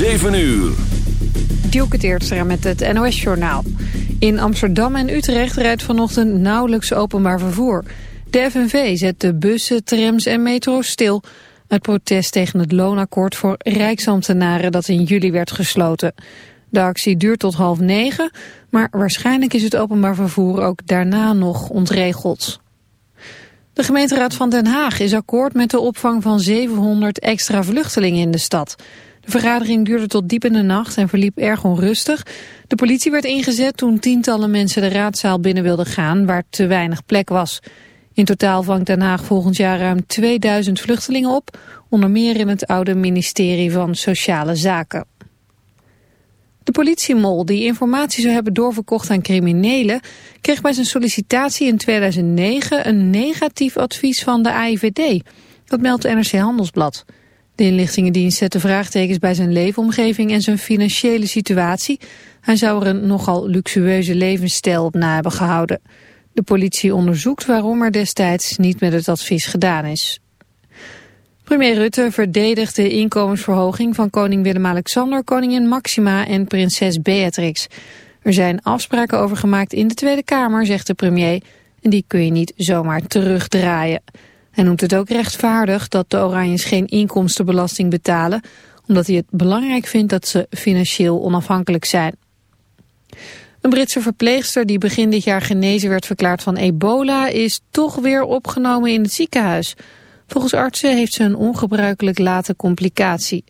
7 uur. Dielke Teertstra met het NOS-journaal. In Amsterdam en Utrecht rijdt vanochtend nauwelijks openbaar vervoer. De FNV zet de bussen, trams en metro's stil... uit protest tegen het loonakkoord voor rijksambtenaren... dat in juli werd gesloten. De actie duurt tot half negen... maar waarschijnlijk is het openbaar vervoer ook daarna nog ontregeld. De gemeenteraad van Den Haag is akkoord met de opvang van 700 extra vluchtelingen in de stad... De vergadering duurde tot diep in de nacht en verliep erg onrustig. De politie werd ingezet toen tientallen mensen de raadzaal binnen wilden gaan waar te weinig plek was. In totaal vangt Den Haag volgend jaar ruim 2000 vluchtelingen op, onder meer in het oude ministerie van Sociale Zaken. De politiemol, die informatie zou hebben doorverkocht aan criminelen, kreeg bij zijn sollicitatie in 2009 een negatief advies van de AIVD. Dat meldt NRC Handelsblad. De inlichtingendienst zette vraagtekens bij zijn leefomgeving en zijn financiële situatie. Hij zou er een nogal luxueuze levensstijl op na hebben gehouden. De politie onderzoekt waarom er destijds niet met het advies gedaan is. Premier Rutte verdedigt de inkomensverhoging van koning Willem-Alexander, koningin Maxima en prinses Beatrix. Er zijn afspraken over gemaakt in de Tweede Kamer, zegt de premier, en die kun je niet zomaar terugdraaien. Hij noemt het ook rechtvaardig dat de Oranjes geen inkomstenbelasting betalen, omdat hij het belangrijk vindt dat ze financieel onafhankelijk zijn. Een Britse verpleegster die begin dit jaar genezen werd verklaard van ebola is toch weer opgenomen in het ziekenhuis. Volgens artsen heeft ze een ongebruikelijk late complicatie.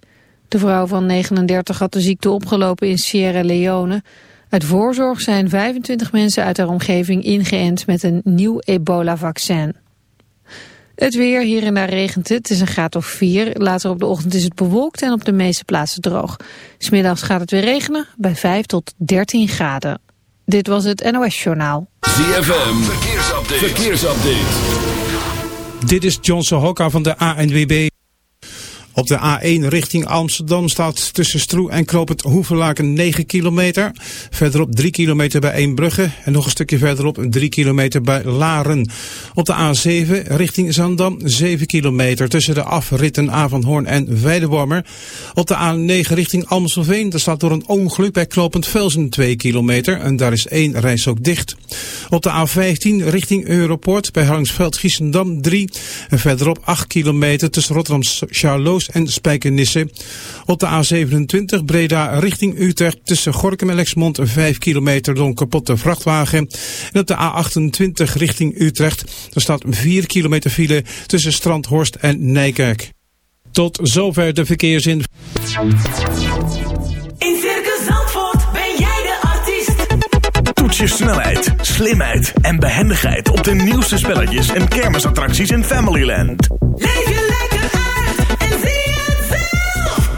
De vrouw van 39 had de ziekte opgelopen in Sierra Leone. Uit voorzorg zijn 25 mensen uit haar omgeving ingeënt met een nieuw ebola-vaccin. Het weer, hier en daar regent het. Het is een graad of 4. Later op de ochtend is het bewolkt en op de meeste plaatsen droog. Smiddags gaat het weer regenen bij 5 tot 13 graden. Dit was het NOS Journaal. ZFM, verkeersupdate. verkeersupdate. Dit is Johnson Hokka van de ANWB. Op de A1 richting Amsterdam staat tussen Stroe en Knoop het Hoevenlaken 9 kilometer. Verderop 3 kilometer bij Eembrugge en nog een stukje verderop 3 kilometer bij Laren. Op de A7 richting Zandam 7 kilometer tussen de afritten Avonhoorn en Weidewormer. Op de A9 richting Amstelveen daar staat door een ongeluk bij Knopend Velsen 2 kilometer en daar is één reis ook dicht. Op de A15 richting Europort bij Harlingsveld Giesendam 3 en verderop 8 kilometer tussen Rotterdam Charloes en Spijkenisse. Op de A27 Breda richting Utrecht tussen Gorkum en Lexmond 5 kilometer door een kapotte vrachtwagen. En op de A28 richting Utrecht er staat 4 kilometer file tussen Strandhorst en Nijkerk. Tot zover de verkeersin. In Circus Zandvoort ben jij de artiest. Toets je snelheid, slimheid en behendigheid op de nieuwste spelletjes en kermisattracties in Familyland. Leef je lekker uit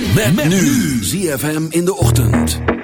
Met, met nu. ZFM in de ochtend.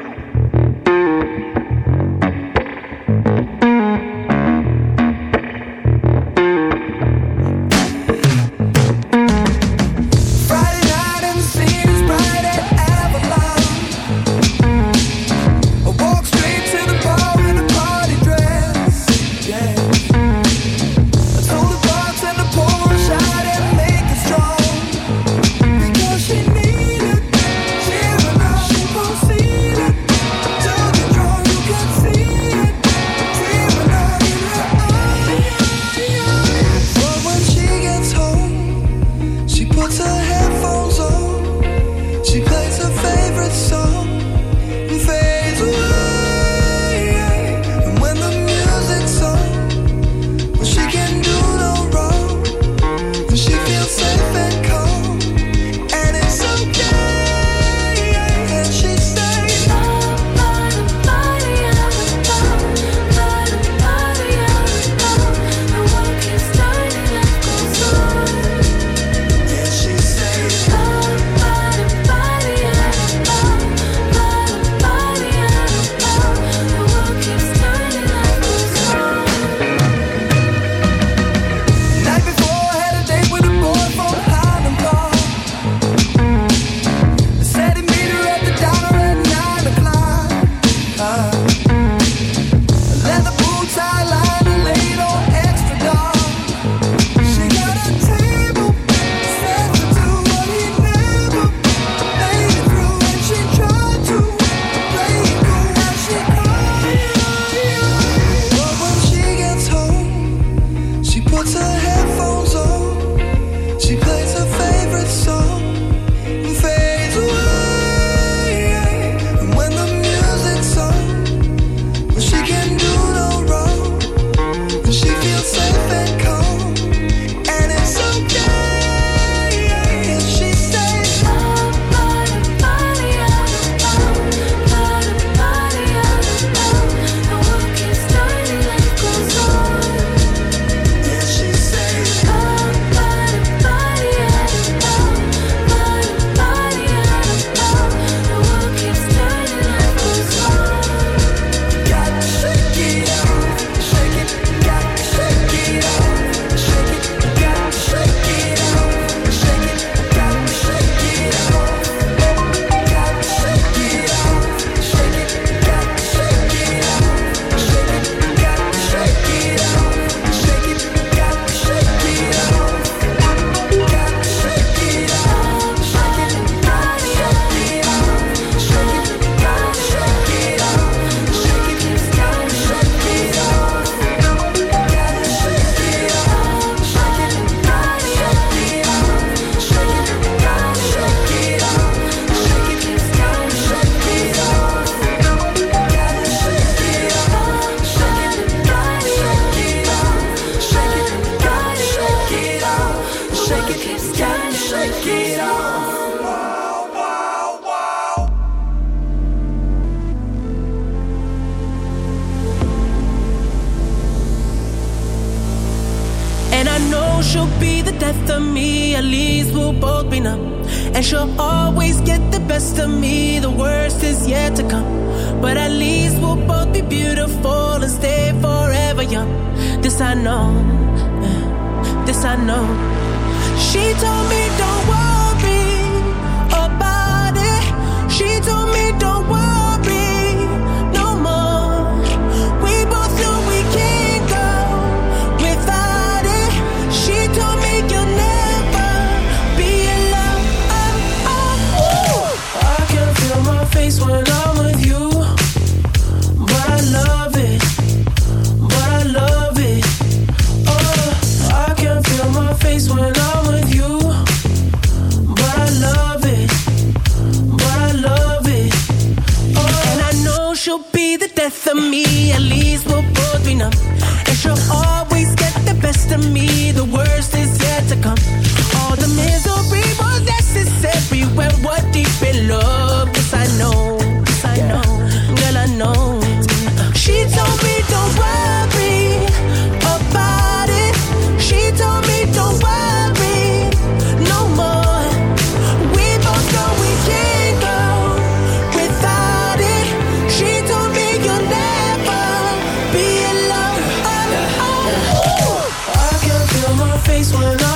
Turn.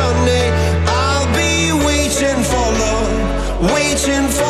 Sunday. I'll be waiting for love, waiting for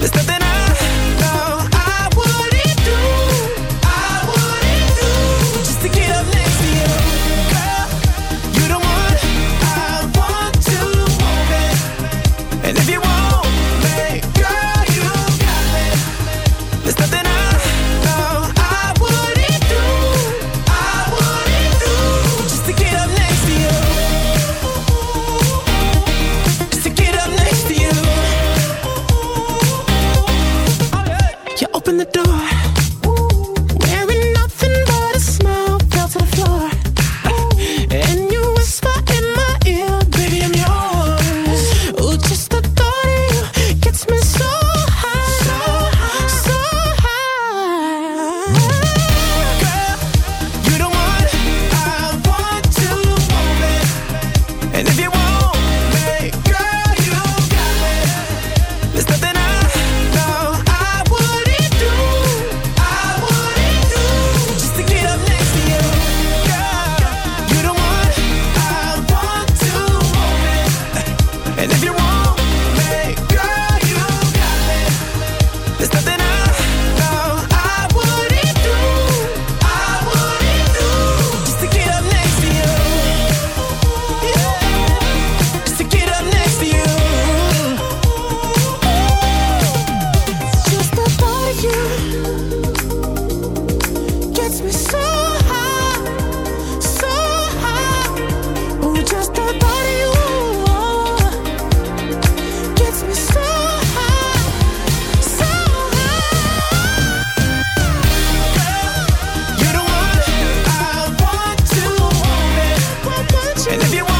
Está And if you want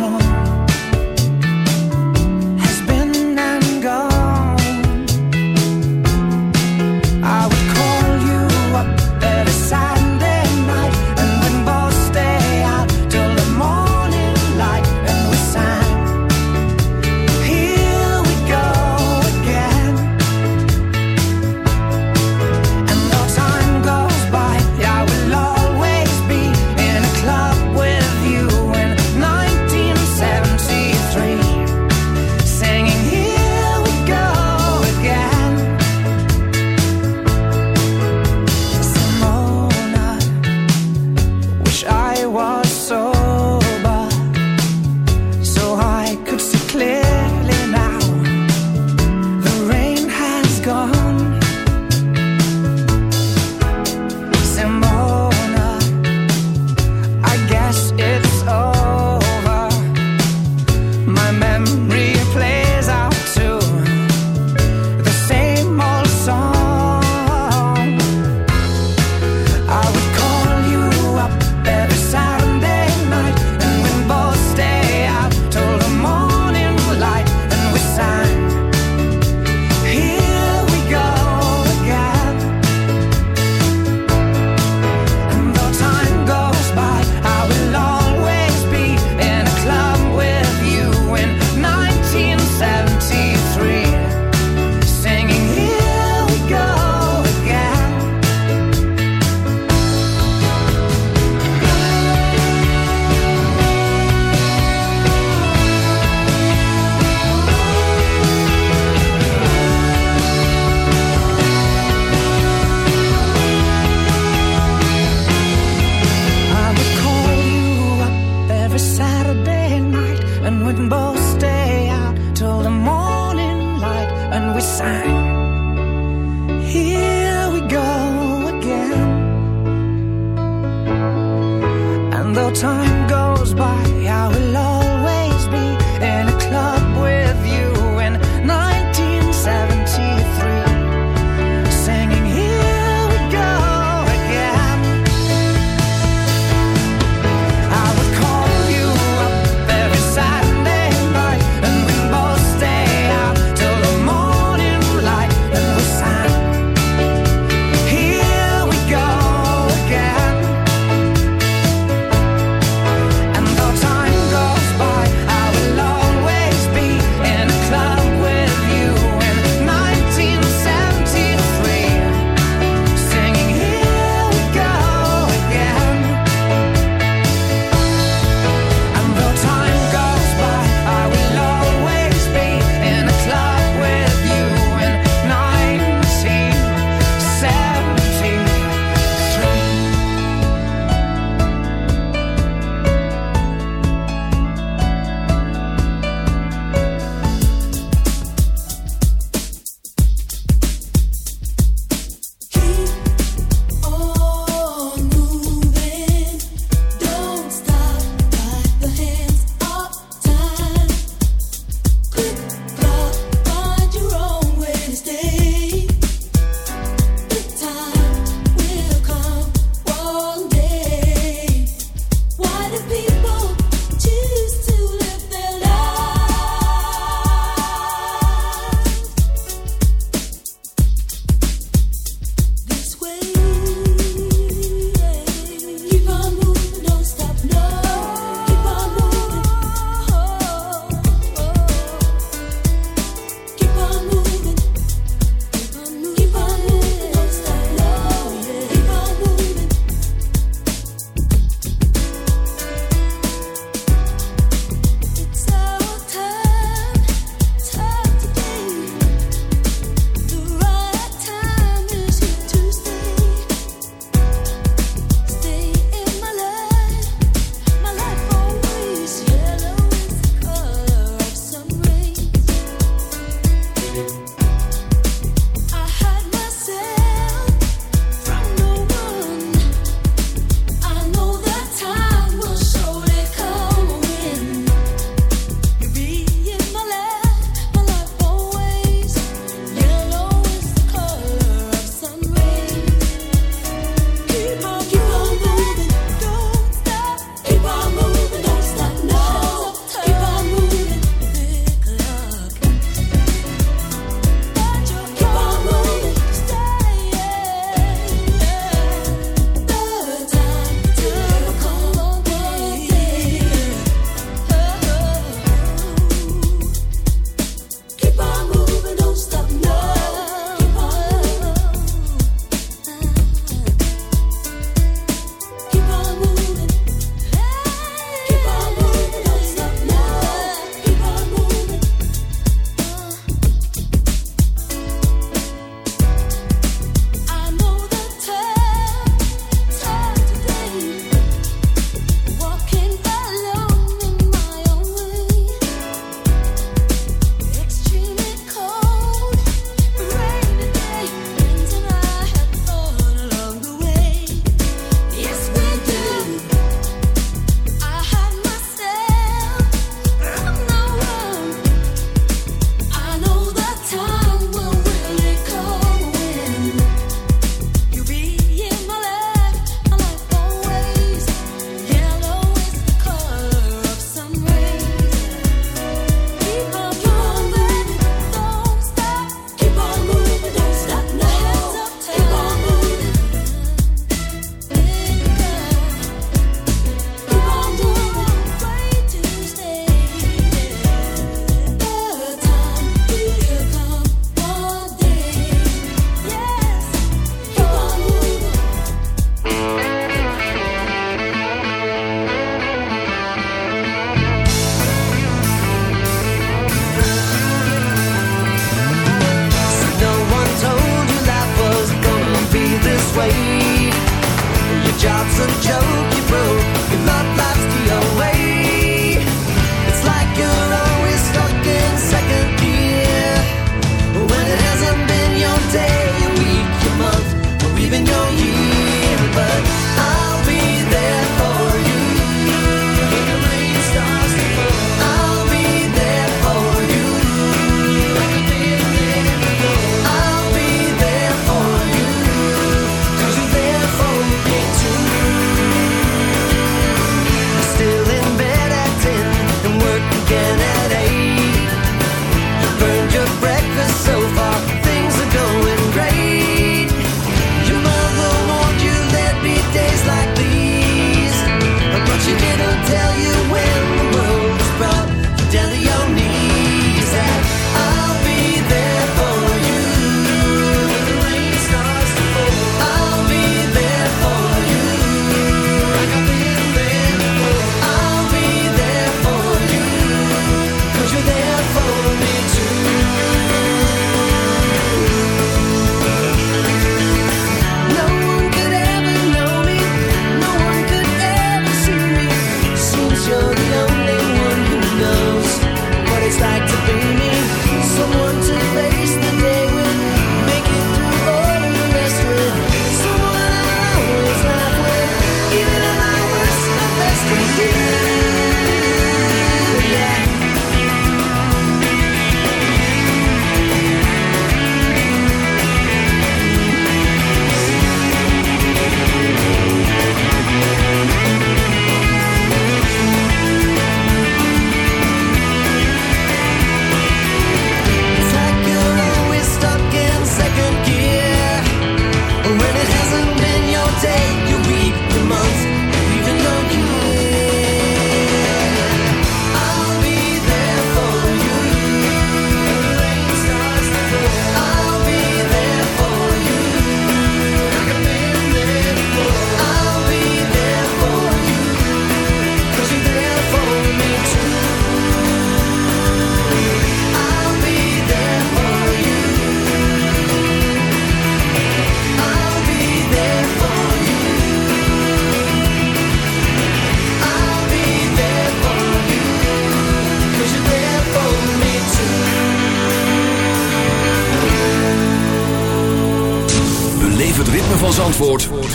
corazón.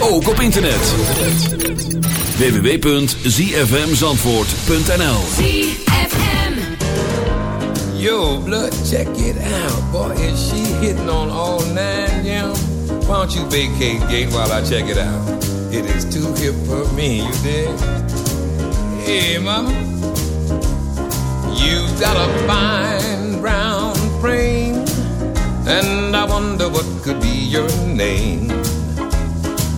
Ook op internet. www.zfmzandvoort.nl Yo, blood, check it out. Boy, is she hitting on all nine, yeah? Why don't you vacate gate while I check it out? It is too hip for me, you dig? Hey, mama. You've got a fine brown frame, and I wonder what could be your name.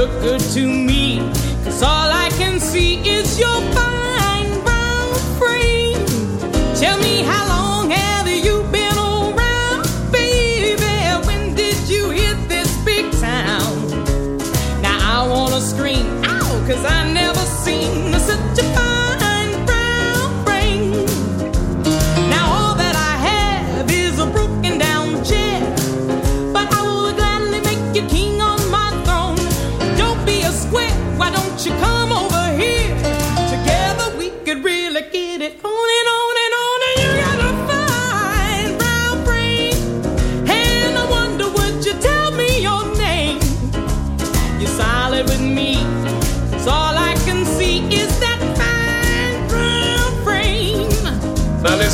look good to me, cause all I can see is your fine brown frame. Tell me how